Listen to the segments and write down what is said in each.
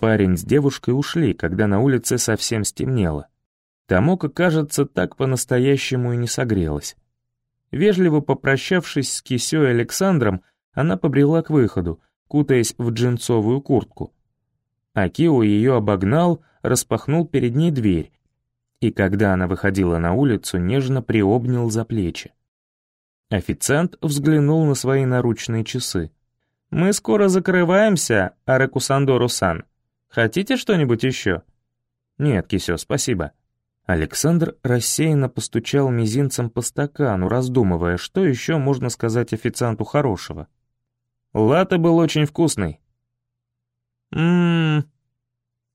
Парень с девушкой ушли, когда на улице совсем стемнело. Тамока, кажется, так по-настоящему и не согрелась. Вежливо попрощавшись с Кисё и Александром, она побрела к выходу, кутаясь в джинсовую куртку. Акио ее обогнал, распахнул перед ней дверь, и когда она выходила на улицу, нежно приобнял за плечи. Официант взглянул на свои наручные часы. «Мы скоро закрываемся, Аракусандору-сан. Хотите что-нибудь еще?» «Нет, Кисё, спасибо». Александр рассеянно постучал мизинцем по стакану, раздумывая, что еще можно сказать официанту хорошего. Латте был очень вкусный. Ммм.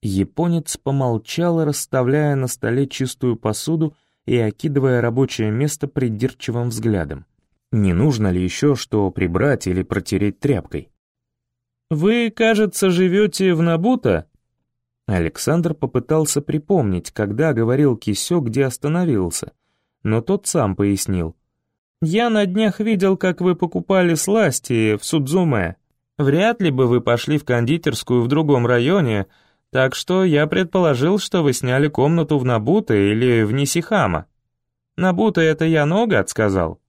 Японец помолчал, расставляя на столе чистую посуду и окидывая рабочее место придирчивым взглядом. Не нужно ли еще что прибрать или протереть тряпкой? «Вы, кажется, живете в Набуто?» Александр попытался припомнить, когда говорил Кисё, где остановился, но тот сам пояснил. «Я на днях видел, как вы покупали сласти в Судзуме. Вряд ли бы вы пошли в кондитерскую в другом районе, так что я предположил, что вы сняли комнату в Набуто или в Нисихама. Набуто это я Ногат сказал?»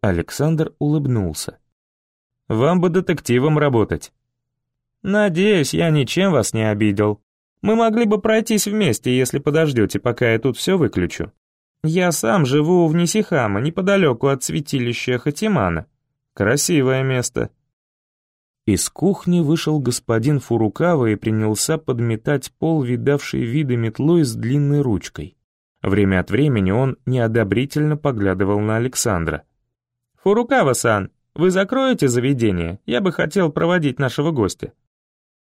Александр улыбнулся. «Вам бы детективом работать». «Надеюсь, я ничем вас не обидел. Мы могли бы пройтись вместе, если подождете, пока я тут все выключу. Я сам живу в Нисихама, неподалеку от святилища Хатимана. Красивое место». Из кухни вышел господин Фурукава и принялся подметать пол, видавший виды метлой с длинной ручкой. Время от времени он неодобрительно поглядывал на Александра. «Фурукава-сан, вы закроете заведение? Я бы хотел проводить нашего гостя».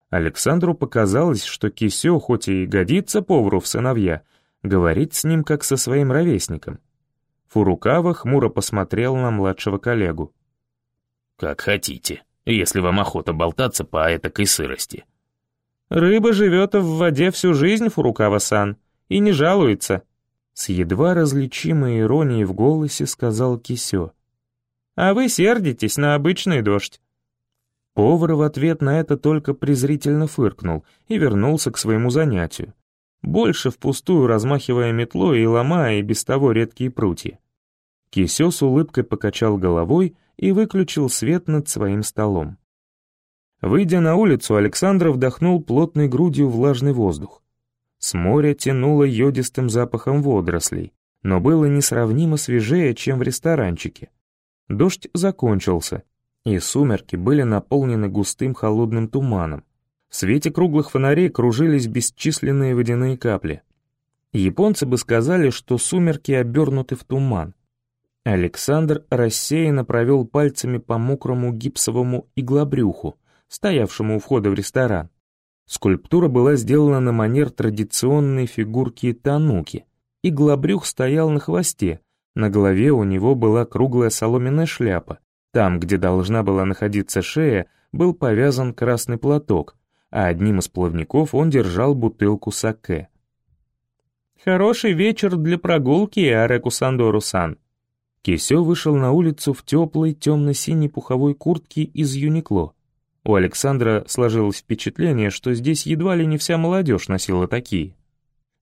Александру показалось, что Кисё, хоть и годится повару в сыновья, говорит с ним как со своим ровесником. Фурукава хмуро посмотрел на младшего коллегу. «Как хотите, если вам охота болтаться по этакой сырости». «Рыба живет в воде всю жизнь, Фурукава-сан, и не жалуется», с едва различимой иронией в голосе сказал Кисё. «А вы сердитесь на обычный дождь. Повар в ответ на это только презрительно фыркнул и вернулся к своему занятию, больше впустую размахивая метлой и ломая и без того редкие прутья. Кисё с улыбкой покачал головой и выключил свет над своим столом. Выйдя на улицу, Александр вдохнул плотной грудью влажный воздух. С моря тянуло йодистым запахом водорослей, но было несравнимо свежее, чем в ресторанчике. Дождь закончился, и сумерки были наполнены густым холодным туманом. В свете круглых фонарей кружились бесчисленные водяные капли. Японцы бы сказали, что сумерки обернуты в туман. Александр рассеянно провел пальцами по мокрому гипсовому иглобрюху, стоявшему у входа в ресторан. Скульптура была сделана на манер традиционной фигурки тануки. Иглобрюх стоял на хвосте, на голове у него была круглая соломенная шляпа, там, где должна была находиться шея, был повязан красный платок, а одним из плавников он держал бутылку саке. «Хороший вечер для прогулки, Ареку Сандору-сан». Кисё вышел на улицу в теплой темно-синей пуховой куртке из Юникло. У Александра сложилось впечатление, что здесь едва ли не вся молодежь носила такие.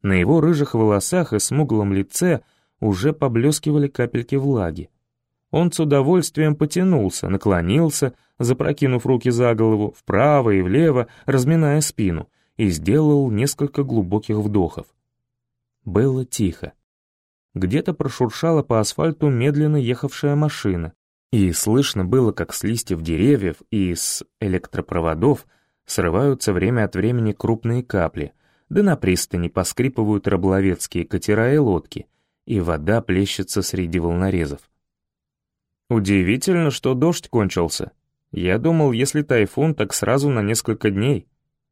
На его рыжих волосах и смуглом лице уже поблескивали капельки влаги. Он с удовольствием потянулся, наклонился, запрокинув руки за голову, вправо и влево, разминая спину, и сделал несколько глубоких вдохов. Было тихо. Где-то прошуршала по асфальту медленно ехавшая машина, и слышно было, как с листьев деревьев и с электропроводов срываются время от времени крупные капли, да на пристани поскрипывают рыболовецкие катера и лодки, и вода плещется среди волнорезов. Удивительно, что дождь кончился. Я думал, если тайфун, так сразу на несколько дней.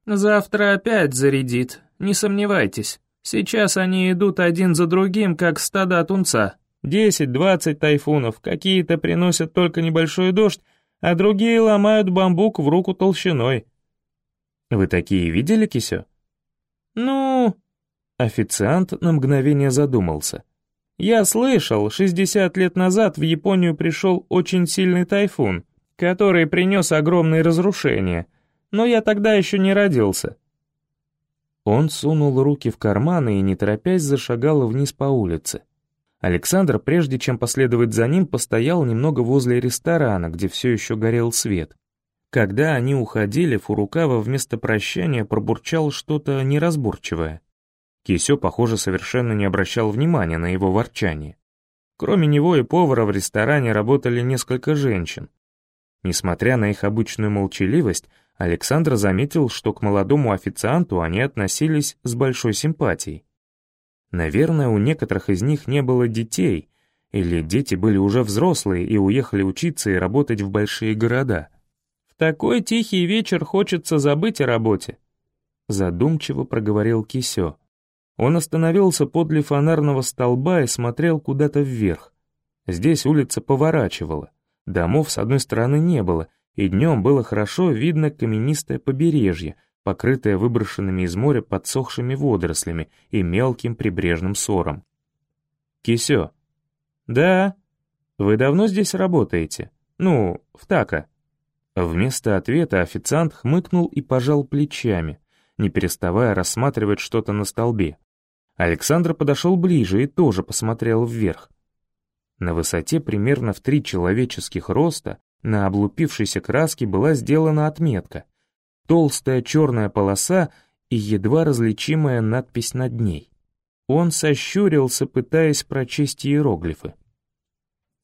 Завтра опять зарядит, не сомневайтесь. Сейчас они идут один за другим, как стада тунца. Десять-двадцать тайфунов, какие-то приносят только небольшой дождь, а другие ломают бамбук в руку толщиной. Вы такие видели, Кисё? Ну... Официант на мгновение задумался. Я слышал, 60 лет назад в Японию пришел очень сильный тайфун, который принес огромные разрушения, но я тогда еще не родился. Он сунул руки в карманы и, не торопясь, зашагал вниз по улице. Александр, прежде чем последовать за ним, постоял немного возле ресторана, где все еще горел свет. Когда они уходили, Фурукава вместо прощания пробурчал что-то неразборчивое. Кисё, похоже, совершенно не обращал внимания на его ворчание. Кроме него и повара в ресторане работали несколько женщин. Несмотря на их обычную молчаливость, Александр заметил, что к молодому официанту они относились с большой симпатией. Наверное, у некоторых из них не было детей, или дети были уже взрослые и уехали учиться и работать в большие города. «В такой тихий вечер хочется забыть о работе», — задумчиво проговорил Кисё. Он остановился подле фонарного столба и смотрел куда-то вверх. Здесь улица поворачивала, домов с одной стороны не было, и днем было хорошо видно каменистое побережье, покрытое выброшенными из моря подсохшими водорослями и мелким прибрежным сором. «Кисё». «Да. Вы давно здесь работаете? Ну, в така». Вместо ответа официант хмыкнул и пожал плечами, не переставая рассматривать что-то на столбе. Александр подошел ближе и тоже посмотрел вверх. На высоте примерно в три человеческих роста на облупившейся краске была сделана отметка. Толстая черная полоса и едва различимая надпись над ней. Он сощурился, пытаясь прочесть иероглифы.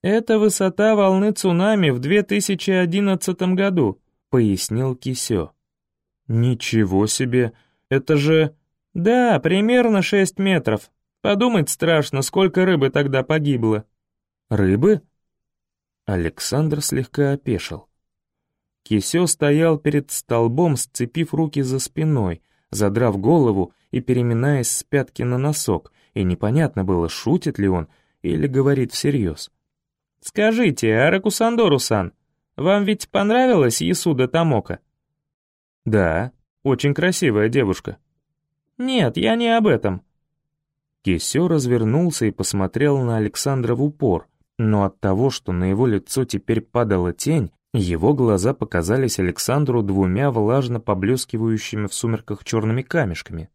«Это высота волны цунами в 2011 году», — пояснил Кисё. «Ничего себе! Это же...» «Да, примерно шесть метров. Подумать страшно, сколько рыбы тогда погибло». «Рыбы?» Александр слегка опешил. Кисё стоял перед столбом, сцепив руки за спиной, задрав голову и переминаясь с пятки на носок, и непонятно было, шутит ли он или говорит всерьез. «Скажите, Аракусандору-сан, вам ведь понравилась Ясуда Тамока?» «Да, очень красивая девушка», «Нет, я не об этом». Кисё развернулся и посмотрел на Александра в упор, но от того, что на его лицо теперь падала тень, его глаза показались Александру двумя влажно поблескивающими в сумерках черными камешками.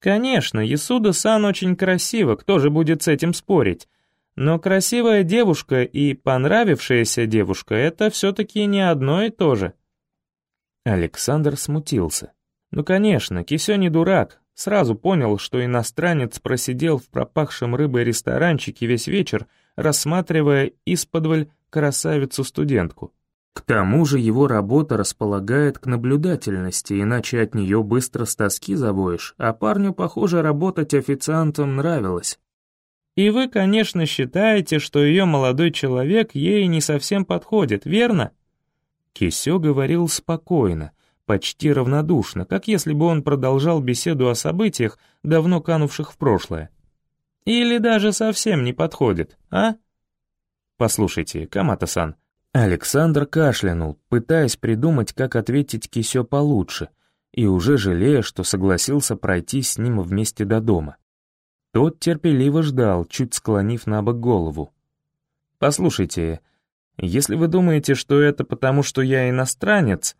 «Конечно, Ясуда-сан очень красиво, кто же будет с этим спорить? Но красивая девушка и понравившаяся девушка — это все-таки не одно и то же». Александр смутился. Ну, конечно, Кисё не дурак, сразу понял, что иностранец просидел в пропахшем рыбой ресторанчике весь вечер, рассматривая исподволь красавицу-студентку. К тому же его работа располагает к наблюдательности, иначе от нее быстро с тоски завоешь, а парню, похоже, работать официантом нравилось. И вы, конечно, считаете, что ее молодой человек ей не совсем подходит, верно? Кисё говорил спокойно, почти равнодушно, как если бы он продолжал беседу о событиях, давно канувших в прошлое. Или даже совсем не подходит, а? Послушайте, Камата-сан. Александр кашлянул, пытаясь придумать, как ответить Кисё получше, и уже жалея, что согласился пройти с ним вместе до дома. Тот терпеливо ждал, чуть склонив на бок голову. «Послушайте, если вы думаете, что это потому, что я иностранец,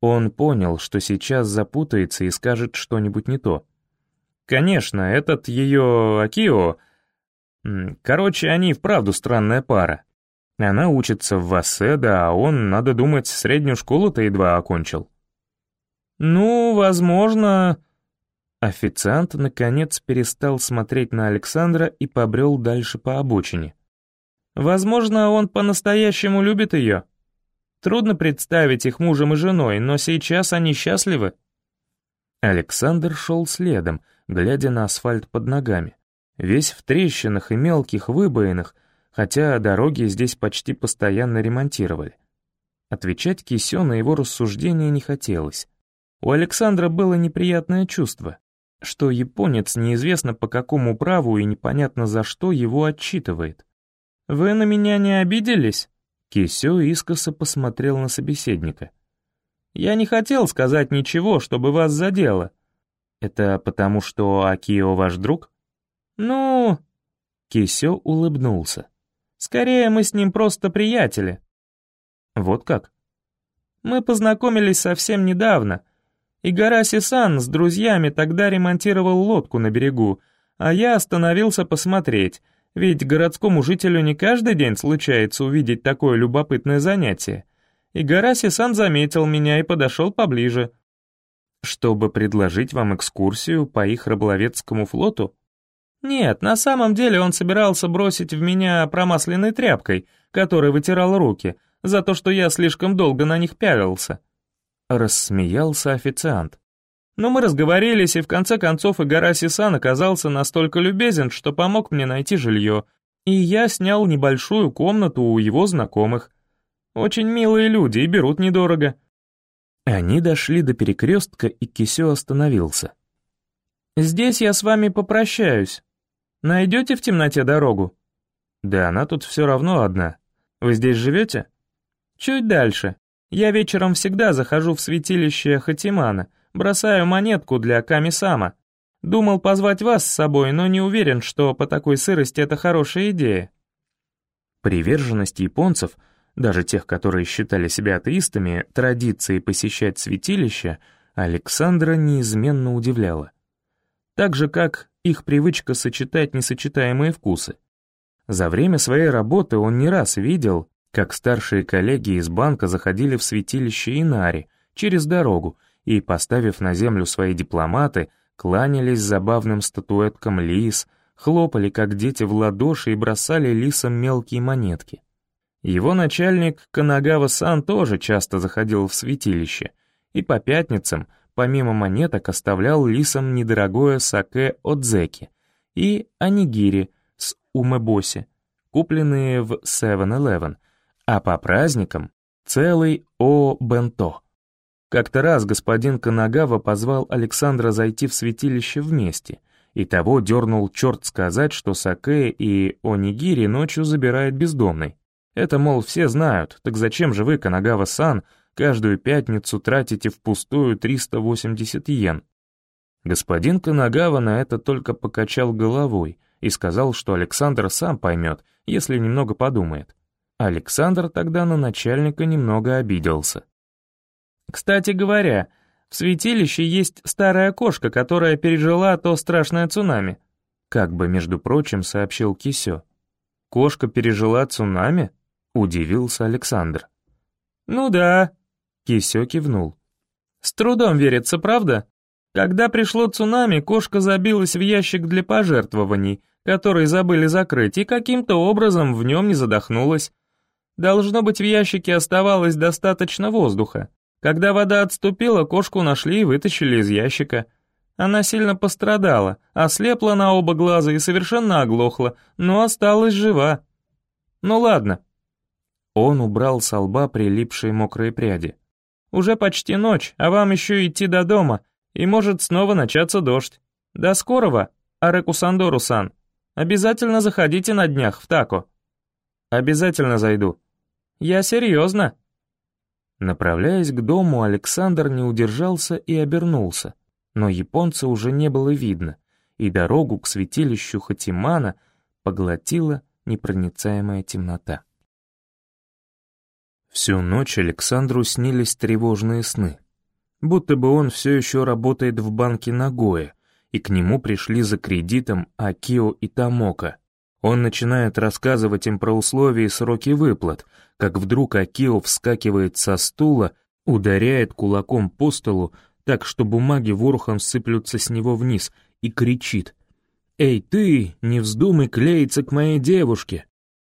он понял, что сейчас запутается и скажет что-нибудь не то. Конечно, этот ее Акио... Короче, они вправду странная пара. Она учится в Васеда, а он, надо думать, среднюю школу-то едва окончил. «Ну, возможно...» Официант, наконец, перестал смотреть на Александра и побрел дальше по обочине. «Возможно, он по-настоящему любит ее», Трудно представить их мужем и женой, но сейчас они счастливы. Александр шел следом, глядя на асфальт под ногами. Весь в трещинах и мелких выбоинах, хотя дороги здесь почти постоянно ремонтировали. Отвечать Кисё на его рассуждения не хотелось. У Александра было неприятное чувство, что японец неизвестно по какому праву и непонятно за что его отчитывает. «Вы на меня не обиделись?» Кисё искоса посмотрел на собеседника. «Я не хотел сказать ничего, чтобы вас задело». «Это потому, что Акио ваш друг?» «Ну...» Кисё улыбнулся. «Скорее, мы с ним просто приятели». «Вот как?» «Мы познакомились совсем недавно. Игараси-сан с друзьями тогда ремонтировал лодку на берегу, а я остановился посмотреть, ведь городскому жителю не каждый день случается увидеть такое любопытное занятие. Игараси-сан заметил меня и подошел поближе. Чтобы предложить вам экскурсию по их рыболовецкому флоту? Нет, на самом деле он собирался бросить в меня промасленной тряпкой, которой вытирал руки, за то, что я слишком долго на них пялился. Рассмеялся официант. Но мы разговорились, и в конце концов Игараси-сан оказался настолько любезен, что помог мне найти жилье, и я снял небольшую комнату у его знакомых. Очень милые люди и берут недорого. Они дошли до перекрестка, и Кисё остановился. «Здесь я с вами попрощаюсь. Найдете в темноте дорогу?» «Да она тут все равно одна. Вы здесь живете?» «Чуть дальше. Я вечером всегда захожу в святилище Хатимана, бросаю монетку для Камисама. Думал позвать вас с собой, но не уверен, что по такой сырости это хорошая идея». Приверженность японцев, даже тех, которые считали себя атеистами, традиции посещать святилища Александра неизменно удивляла так же как их привычка сочетать несочетаемые вкусы. За время своей работы он не раз видел, как старшие коллеги из банка заходили в святилище Инари через дорогу и, поставив на землю свои дипломаты, кланялись забавным статуэткам лис, хлопали, как дети, в ладоши и бросали лисам мелкие монетки. Его начальник Канагава-сан тоже часто заходил в святилище, и по пятницам помимо монеток оставлял лисам недорогое саке от зеки и анигири с умебоси, купленные в 7-Eleven, а по праздникам целый о-бенто. Как-то раз господин Канагава позвал Александра зайти в святилище вместе, и того дернул черт сказать, что саке и онигири ночью забирает бездомный. Это, мол, все знают, так зачем же вы, Канагава-сан, Каждую пятницу тратите впустую 380 йен. Господин Канагава на это только покачал головой и сказал, что Александр сам поймет, если немного подумает. Александр тогда на начальника немного обиделся. «Кстати говоря, в святилище есть старая кошка, которая пережила то страшное цунами», как бы, между прочим, сообщил Кисё. «Кошка пережила цунами?» — удивился Александр. «Ну да», Кисё кивнул. «С трудом верится, правда? Когда пришло цунами, кошка забилась в ящик для пожертвований, который забыли закрыть, и каким-то образом в нем не задохнулась. Должно быть, в ящике оставалось достаточно воздуха. Когда вода отступила, кошку нашли и вытащили из ящика. Она сильно пострадала, ослепла на оба глаза и совершенно оглохла, но осталась жива. Ну ладно». Он убрал с лба прилипшие мокрые пряди. Уже почти ночь, а вам еще идти до дома, и может снова начаться дождь. До скорого, Ареку Сандору-сан. Обязательно заходите на днях в Тако. Обязательно зайду. Я серьезно. Направляясь к дому, Александр не удержался и обернулся, но японца уже не было видно, и дорогу к святилищу Хатимана поглотила непроницаемая темнота. Всю ночь Александру снились тревожные сны. Будто бы он все еще работает в банке Нагоя, и к нему пришли за кредитом Акио и Тамока. Он начинает рассказывать им про условия и сроки выплат, как вдруг Акио вскакивает со стула, ударяет кулаком по столу, так что бумаги ворохом сыплются с него вниз, и кричит «Эй ты, не вздумай клеиться к моей девушке!»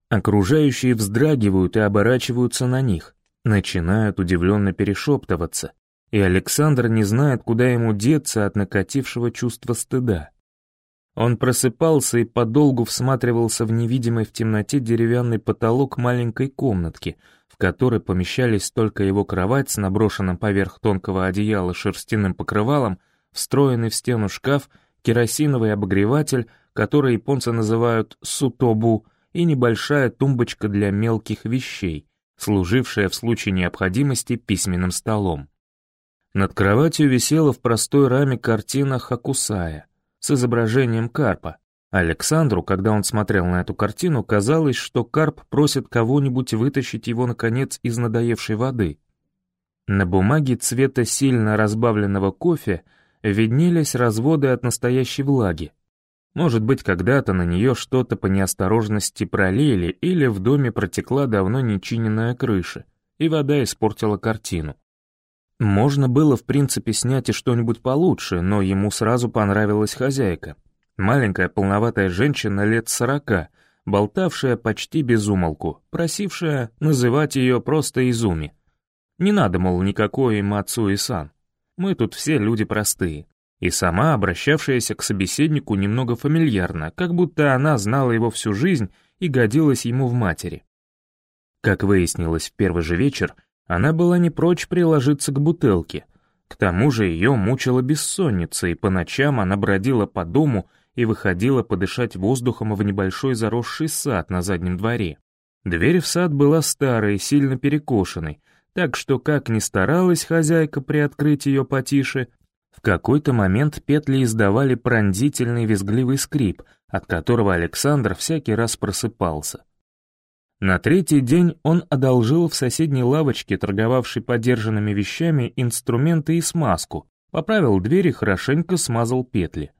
Окружающие вздрагивают и оборачиваются на них, начинают удивленно перешептываться, и Александр не знает, куда ему деться от накатившего чувства стыда. Он просыпался и подолгу всматривался в невидимый в темноте деревянный потолок маленькой комнатки, в которой помещались только его кровать с наброшенным поверх тонкого одеяла шерстяным покрывалом, встроенный в стену шкаф, керосиновый обогреватель, который японцы называют «сутобу», и небольшая тумбочка для мелких вещей, служившая в случае необходимости письменным столом. Над кроватью висела в простой раме картина Хакусая с изображением карпа. Александру, когда он смотрел на эту картину, казалось, что карп просит кого-нибудь вытащить его, наконец, из надоевшей воды. На бумаге цвета сильно разбавленного кофе виднелись разводы от настоящей влаги. Может быть, когда-то на нее что-то по неосторожности пролили или в доме протекла давно нечиненная крыша, и вода испортила картину. Можно было, в принципе, снять и что-нибудь получше, но ему сразу понравилась хозяйка. Маленькая полноватая женщина лет сорока, болтавшая почти без умолку, просившая называть ее просто Изуми. Не надо, мол, никакой Мацу и Сан. Мы тут все люди простые. И сама обращавшаяся к собеседнику немного фамильярно, как будто она знала его всю жизнь и годилась ему в матери. Как выяснилось в первый же вечер, она была не прочь приложиться к бутылке. К тому же ее мучила бессонница, и по ночам она бродила по дому и выходила подышать воздухом в небольшой заросший сад на заднем дворе. Дверь в сад была старой, сильно перекошенной, так что, как ни старалась хозяйка приоткрыть ее потише, в какой-то момент петли издавали пронзительный визгливый скрип, от которого Александр всякий раз просыпался. На третий день он одолжил в соседней лавочке, торговавшей подержанными вещами, инструменты и смазку, поправил дверь и хорошенько смазал петли.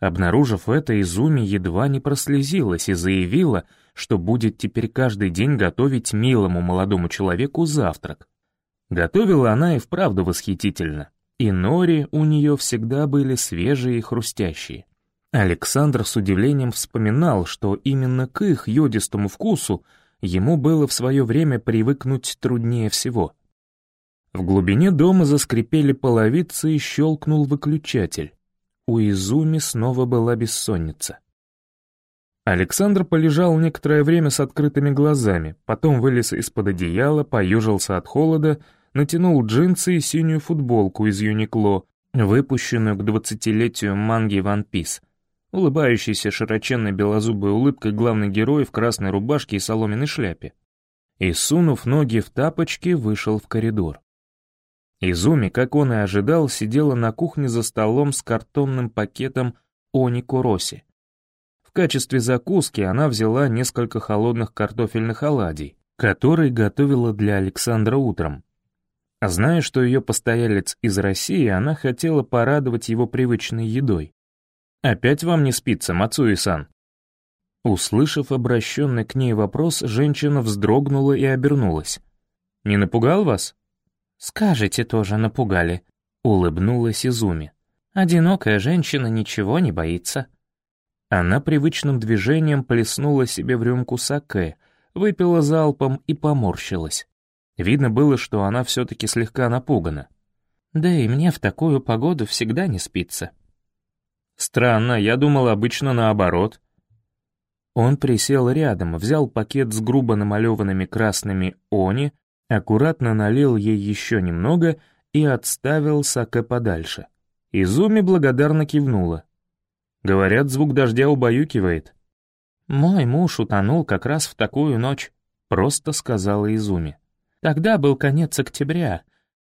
Обнаружив это, Изуми едва не прослезилась и заявила, что будет теперь каждый день готовить милому молодому человеку завтрак. Готовила она и вправду восхитительно, и нори у нее всегда были свежие и хрустящие. Александр с удивлением вспоминал, что именно к их йодистому вкусу ему было в свое время привыкнуть труднее всего. В глубине дома заскрипели половицы и щелкнул выключатель. У Изуми снова была бессонница. Александр полежал некоторое время с открытыми глазами, потом вылез из-под одеяла, поюжился от холода, натянул джинсы и синюю футболку из Юникло, выпущенную к двадцатилетию манги One Piece. Улыбающийся широченной белозубой улыбкой главный герой в красной рубашке и соломенной шляпе. И, сунув ноги в тапочки, вышел в коридор. Изуми, как он и ожидал, сидела на кухне за столом с картонным пакетом Они Куроси. В качестве закуски она взяла несколько холодных картофельных оладий, которые готовила для Александра утром. Зная, что ее постоялец из России, она хотела порадовать его привычной едой. «Опять вам не спится, Мацуи-сан?» Услышав обращенный к ней вопрос, женщина вздрогнула и обернулась. «Не напугал вас?» «Скажете тоже, напугали», — улыбнулась Изуми. «Одинокая женщина ничего не боится». Она привычным движением плеснула себе в рюмку саке, выпила залпом и поморщилась. Видно было, что она все-таки слегка напугана. «Да и мне в такую погоду всегда не спится». «Странно, я думал обычно наоборот». Он присел рядом, взял пакет с грубо намалеванными красными «Они», аккуратно налил ей еще немного и отставил саке подальше. Изуми благодарно кивнула. Говорят, звук дождя убаюкивает. «Мой муж утонул как раз в такую ночь», — просто сказала Изуми. «Тогда был конец октября.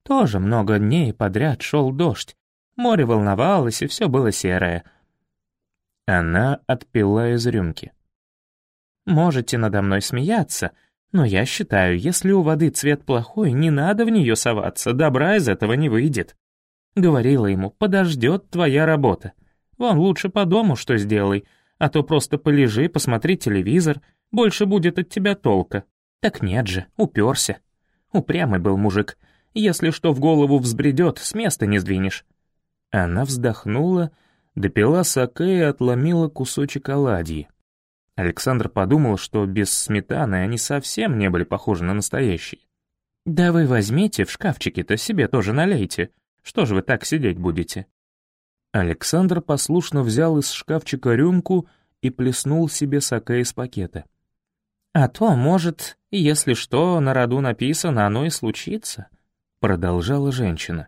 Тоже много дней подряд шел дождь. Море волновалось, и все было серое». Она отпила из рюмки. «Можете надо мной смеяться, но я считаю, если у воды цвет плохой, не надо в нее соваться, добра из этого не выйдет. Говорила ему, подождет твоя работа. Вон лучше по дому что сделай, а то просто полежи, посмотри телевизор, больше будет от тебя толка. Так нет же, уперся. Упрямый был мужик. Если что в голову взбредет, с места не сдвинешь. Она вздохнула, допила саке и отломила кусочек оладьи. Александр подумал, что без сметаны они совсем не были похожи на настоящие. «Да вы возьмите, в шкафчике-то себе тоже налейте. Что же вы так сидеть будете?» Александр послушно взял из шкафчика рюмку и плеснул себе саке из пакета. «А то, может, если что на роду написано, оно и случится», — продолжала женщина.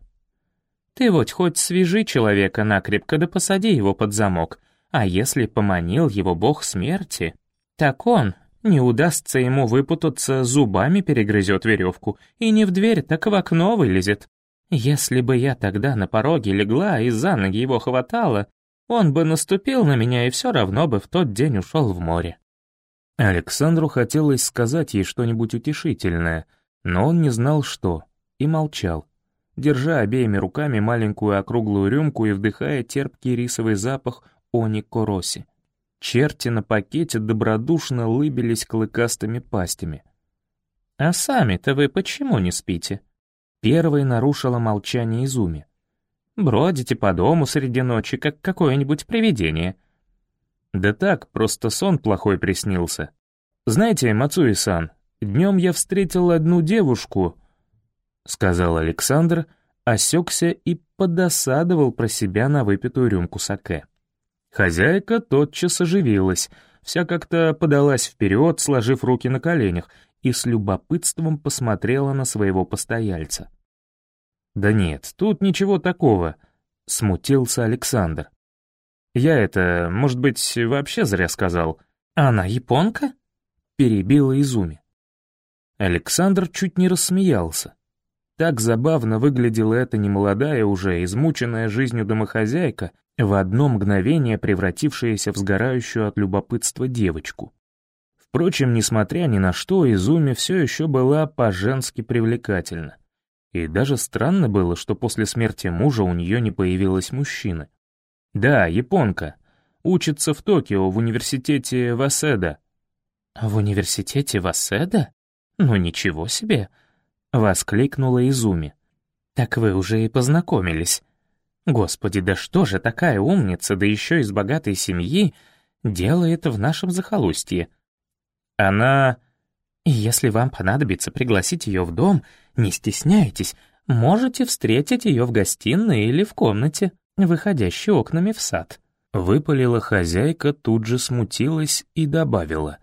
«Ты вот хоть свяжи человека накрепко да посади его под замок, а если поманил его бог смерти, так он, не удастся ему выпутаться, зубами перегрызет веревку, и не в дверь, так в окно вылезет. Если бы я тогда на пороге легла и за ноги его хватала, он бы наступил на меня и все равно бы в тот день ушел в море. Александру хотелось сказать ей что-нибудь утешительное, но он не знал, что. и молчал, держа обеими руками маленькую округлую рюмку и вдыхая терпкий рисовый запах они короси. Черти на пакете добродушно лыбились клыкастыми пастями. «А сами-то вы почему не спите?» Первой нарушила молчание Изуми. «Бродите по дому среди ночи, как какое-нибудь привидение». «Да так, просто сон плохой приснился. Знаете, Мацуи-сан, днем я встретил одну девушку», — сказал Александр, осекся и подосадовал про себя на выпитую рюмку саке. Хозяйка тотчас оживилась, вся как-то подалась вперед, сложив руки на коленях, и с любопытством посмотрела на своего постояльца. «Да нет, тут ничего такого», — смутился Александр. «Я это, может быть, вообще зря сказал. Она японка?» — перебила Изуми. Александр чуть не рассмеялся. Так забавно выглядела эта немолодая уже, измученная жизнью домохозяйка, в одно мгновение превратившаяся в сгорающую от любопытства девочку. Впрочем, несмотря ни на что, Изуми все еще была по-женски привлекательна. И даже странно было, что после смерти мужа у нее не появилось мужчины. Да, японка. Учится в Токио в университете Васеда. «В университете Васеда? Ну ничего себе!» — воскликнула Изуми. «Так вы уже и познакомились. Господи, да что же такая умница, да еще из богатой семьи, делает в нашем захолустье? Она... Если вам понадобится пригласить ее в дом, не стесняйтесь, можете встретить ее в гостиной или в комнате, выходящей окнами в сад». Выпалила хозяйка, тут же смутилась и добавила.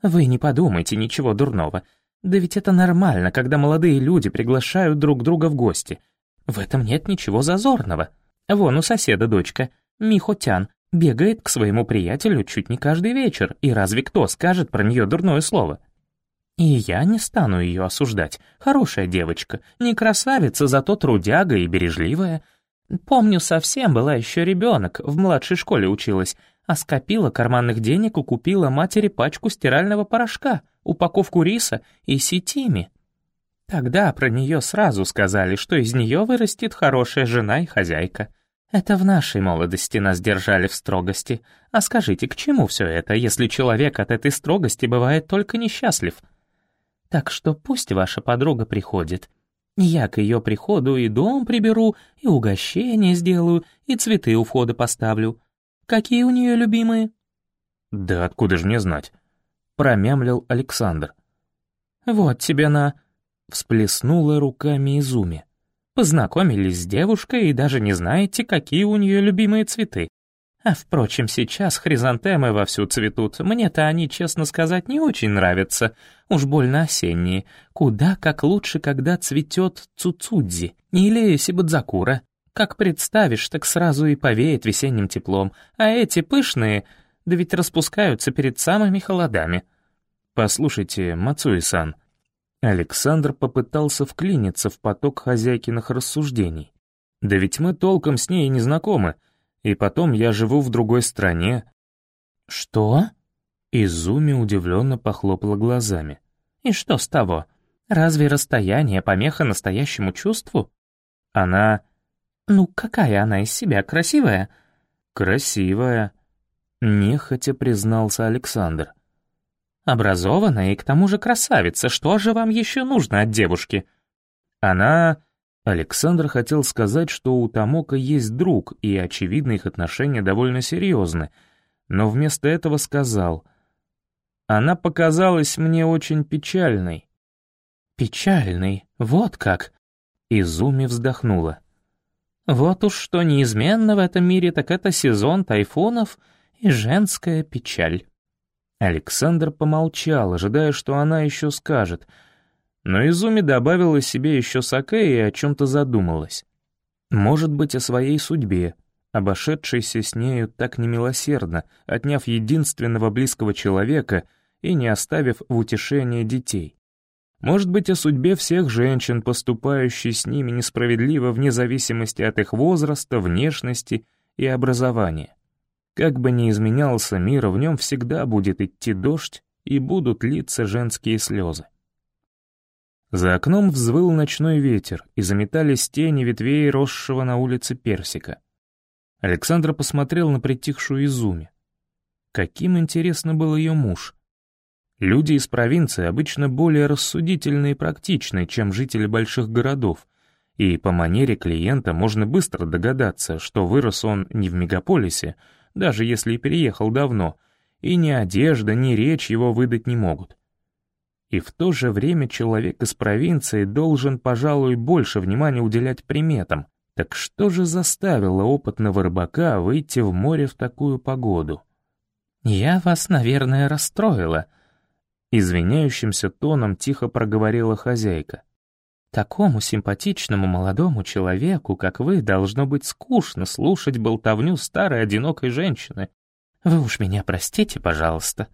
«Вы не подумайте ничего дурного. Да ведь это нормально, когда молодые люди приглашают друг друга в гости. В этом нет ничего зазорного. Вон у соседа дочка, Михотян, бегает к своему приятелю чуть не каждый вечер, и разве кто скажет про нее дурное слово? И я не стану ее осуждать. Хорошая девочка, не красавица, зато трудяга и бережливая. Помню, совсем была еще ребенок, в младшей школе училась, а скопила карманных денег и купила матери пачку стирального порошка, упаковку риса и сетими. Тогда про нее сразу сказали, что из нее вырастет хорошая жена и хозяйка. Это в нашей молодости нас держали в строгости. А скажите, к чему все это, если человек от этой строгости бывает только несчастлив? Так что пусть ваша подруга приходит. Я к ее приходу и дом приберу, и угощение сделаю, и цветы у входа поставлю. Какие у нее любимые?» «Да откуда же мне знать?» — промямлил Александр. «Вот тебе на...» — всплеснула руками Изуми. «Познакомились с девушкой и даже не знаете, какие у нее любимые цветы. А впрочем, сейчас хризантемы вовсю цветут. Мне-то они, честно сказать, не очень нравятся. Уж больно осенние. Куда как лучше, когда цветет цуцудзи или сибадзакура. Как представишь, так сразу и повеет весенним теплом. А эти пышные, да ведь распускаются перед самыми холодами. Послушайте, Мацуи-сан. Александр попытался вклиниться в поток хозяйкиных рассуждений. Да ведь мы толком с ней не знакомы. И потом я живу в другой стране». «Что?» Изуми удивленно похлопала глазами. «И что с того? Разве расстояние помеха настоящему чувству?» Она... «Ну, какая она из себя, красивая?» «Красивая», — нехотя признался Александр. «Образованная и к тому же красавица, что же вам еще нужно от девушки?» «Она...» Александр хотел сказать, что у Тамока есть друг, и, очевидно, их отношения довольно серьезны, но вместо этого сказал, «Она показалась мне очень печальной». «Печальной? Вот как?» Изуми вздохнула. «Вот уж что неизменно в этом мире, так это сезон тайфунов и женская печаль». Александр помолчал, ожидая, что она еще скажет — но Изуми добавила себе еще саке и о чем-то задумалась. Может быть, о своей судьбе, обошедшейся с нею так немилосердно, отняв единственного близкого человека и не оставив в утешение детей. Может быть, о судьбе всех женщин, поступающей с ними несправедливо вне зависимости от их возраста, внешности и образования. Как бы ни изменялся мир, в нем всегда будет идти дождь и будут литься женские слезы. За окном взвыл ночной ветер, и заметались тени ветвей, росшего на улице персика. Александр посмотрел на притихшую Изуми. Каким интересно был ее муж. Люди из провинции обычно более рассудительны и практичны, чем жители больших городов, и по манере клиента можно быстро догадаться, что вырос он не в мегаполисе, даже если и переехал давно, и ни одежда, ни речь его выдать не могут. И в то же время человек из провинции должен, пожалуй, больше внимания уделять приметам. Так что же заставило опытного рыбака выйти в море в такую погоду? «Я вас, наверное, расстроила», — извиняющимся тоном тихо проговорила хозяйка. «Такому симпатичному молодому человеку, как вы, должно быть скучно слушать болтовню старой одинокой женщины. Вы уж меня простите, пожалуйста».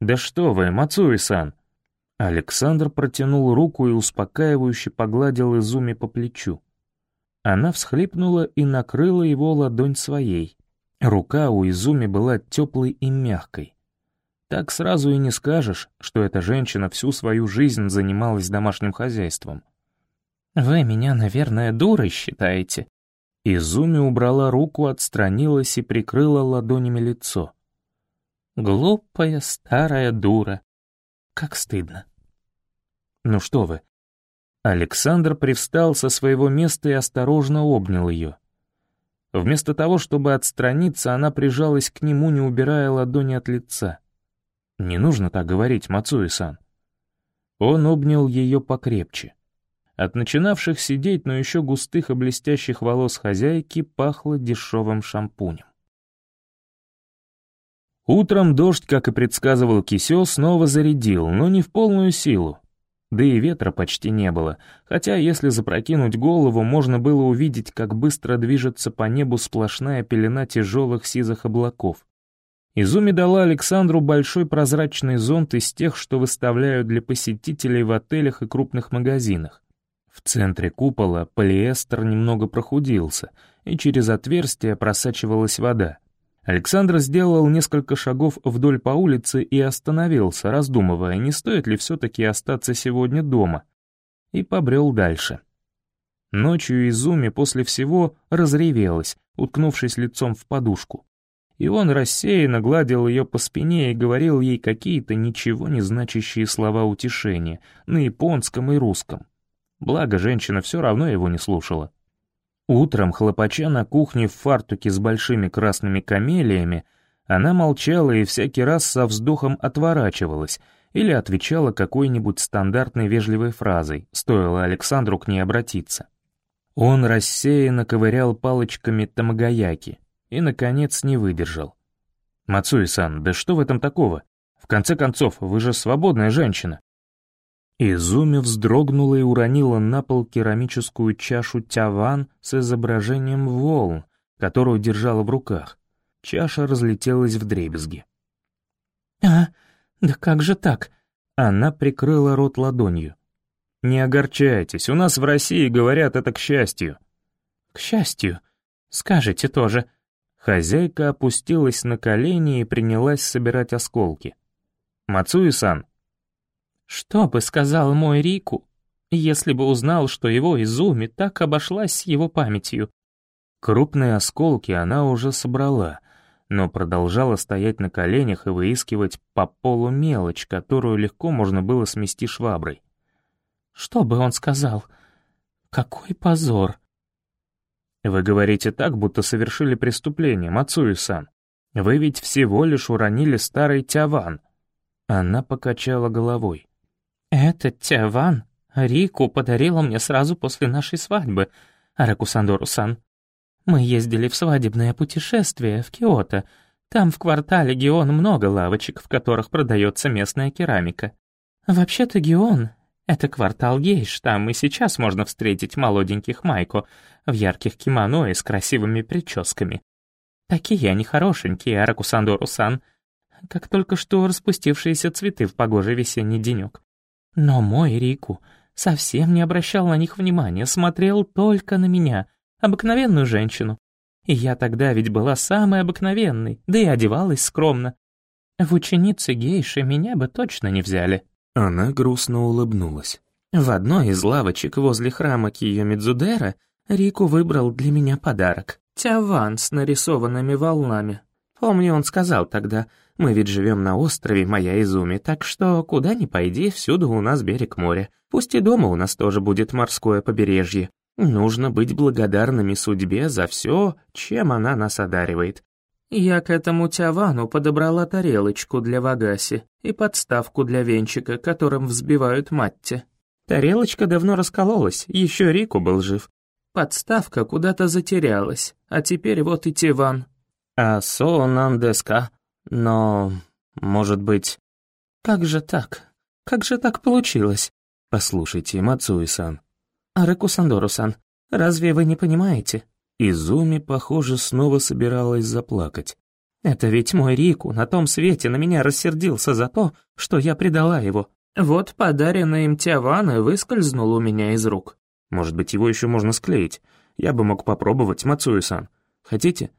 «Да что вы, Мацуи-сан!» Александр протянул руку и успокаивающе погладил Изуми по плечу. Она всхлипнула и накрыла его ладонь своей. Рука у Изуми была теплой и мягкой. Так сразу и не скажешь, что эта женщина всю свою жизнь занималась домашним хозяйством. «Вы меня, наверное, дурой считаете?» Изуми убрала руку, отстранилась и прикрыла ладонями лицо. «Глупая старая дура. Как стыдно». «Ну что вы». Александр привстал со своего места и осторожно обнял ее. Вместо того, чтобы отстраниться, она прижалась к нему, не убирая ладони от лица. «Не нужно так говорить, Мацуи-сан». Он обнял ее покрепче. От начинавших сидеть, но еще густых и блестящих волос хозяйки пахло дешевым шампунем. Утром дождь, как и предсказывал Кисё, снова зарядил, но не в полную силу. Да и ветра почти не было, хотя если запрокинуть голову, можно было увидеть, как быстро движется по небу сплошная пелена тяжелых сизых облаков. Изуми дала Александру большой прозрачный зонт из тех, что выставляют для посетителей в отелях и крупных магазинах. В центре купола полиэстер немного прохудился, и через отверстие просачивалась вода. Александр сделал несколько шагов вдоль по улице и остановился, раздумывая, не стоит ли все-таки остаться сегодня дома, и побрел дальше. Ночью Изуми после всего разревелась, уткнувшись лицом в подушку. И он рассеянно гладил ее по спине и говорил ей какие-то ничего не значащие слова утешения на японском и русском. Благо, женщина все равно его не слушала. Утром, хлопача на кухне в фартуке с большими красными камелиями, она молчала и всякий раз со вздохом отворачивалась или отвечала какой-нибудь стандартной вежливой фразой, стоило Александру к ней обратиться. Он рассеянно ковырял палочками тамагаяки и, наконец, не выдержал. «Мацуи-сан, да что в этом такого? В конце концов, вы же свободная женщина. Изуми вздрогнула и уронила на пол керамическую чашу тяван с изображением волн, которую держала в руках. Чаша разлетелась в дребезги. «А, да как же так?» Она прикрыла рот ладонью. «Не огорчайтесь, у нас в России говорят это к счастью». «К счастью? Скажите тоже». Хозяйка опустилась на колени и принялась собирать осколки. «Мацуи-сан, что бы сказал мой Рику, если бы узнал, что его Изуми так обошлась с его памятью? Крупные осколки она уже собрала, но продолжала стоять на коленях и выискивать по полу мелочь, которую легко можно было смести шваброй. Что бы он сказал? Какой позор! Вы говорите так, будто совершили преступление, Мацуи-сан. Вы ведь всего лишь уронили старый тяван. Она покачала головой. «Этот Тяван Рику подарила мне сразу после нашей свадьбы, Аракусандору-сан. Мы ездили в свадебное путешествие в Киото. Там в квартале Гион много лавочек, в которых продается местная керамика. Вообще-то Гион — это квартал гейш, там и сейчас можно встретить молоденьких майко в ярких кимоно и с красивыми прическами. Такие они хорошенькие, Аракусандору-сан, как только что распустившиеся цветы в погожий весенний денек. Но мой Рику совсем не обращал на них внимания, смотрел только на меня, обыкновенную женщину. И я тогда ведь была самой обыкновенной, да и одевалась скромно. В ученицы гейши меня бы точно не взяли. Она грустно улыбнулась. В одной из лавочек возле храма Кио-Мидзудера Рику выбрал для меня подарок. Тяван с нарисованными волнами. Помню, он сказал тогда, мы ведь живем на острове Моя Изуми, так что куда ни пойди, всюду у нас берег моря. Пусть и дома у нас тоже будет морское побережье. Нужно быть благодарными судьбе за все, чем она нас одаривает. Я к этому тявану подобрала тарелочку для вагаси и подставку для венчика, которым взбивают матти. Тарелочка давно раскололась, еще Рику был жив. Подставка куда-то затерялась, а теперь вот и тиван. А сонандеска, но, может быть... Как же так? Как же так получилось? Послушайте, Мацуи-сан. Араку-сандору-сан, разве вы не понимаете? Изуми, похоже, снова собиралась заплакать. «Это ведь мой Рику на том свете на меня рассердился за то, что я предала его. Вот подаренный им Тяван и выскользнул у меня из рук». «Может быть, его еще можно склеить? Я бы мог попробовать, Мацуи-сан. Хотите?»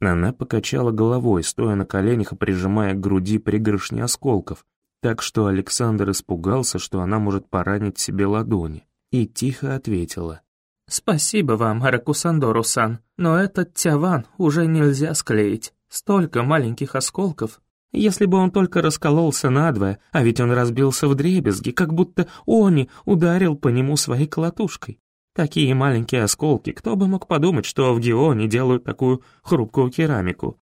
Она покачала головой, стоя на коленях и прижимая к груди пригоршни осколков, так что Александр испугался, что она может поранить себе ладони, и тихо ответила. «Спасибо вам, Аракусандору-сан, но этот тяван уже нельзя склеить. Столько маленьких осколков. Если бы он только раскололся надвое, а ведь он разбился в дребезги, как будто Они ударил по нему своей колотушкой. Такие маленькие осколки, кто бы мог подумать, что в Геоне делают такую хрупкую керамику?»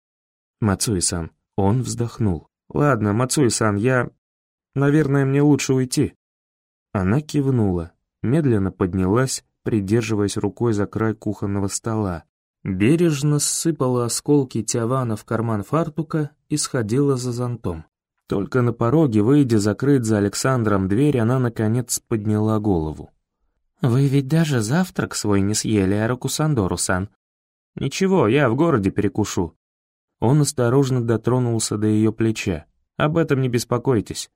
Мацуи-сан, он вздохнул. «Ладно, Мацуи-сан, я... Наверное, мне лучше уйти». Она кивнула, медленно поднялась придерживаясь рукой за край кухонного стола. Бережно сыпала осколки тявана в карман фартука и сходила за зонтом. Только на пороге, выйдя закрыть за Александром дверь, она, наконец, подняла голову. «Вы ведь даже завтрак свой не съели, Аракусандору-сан». «Ничего, я в городе перекушу». Он осторожно дотронулся до ее плеча. «Об этом не беспокойтесь.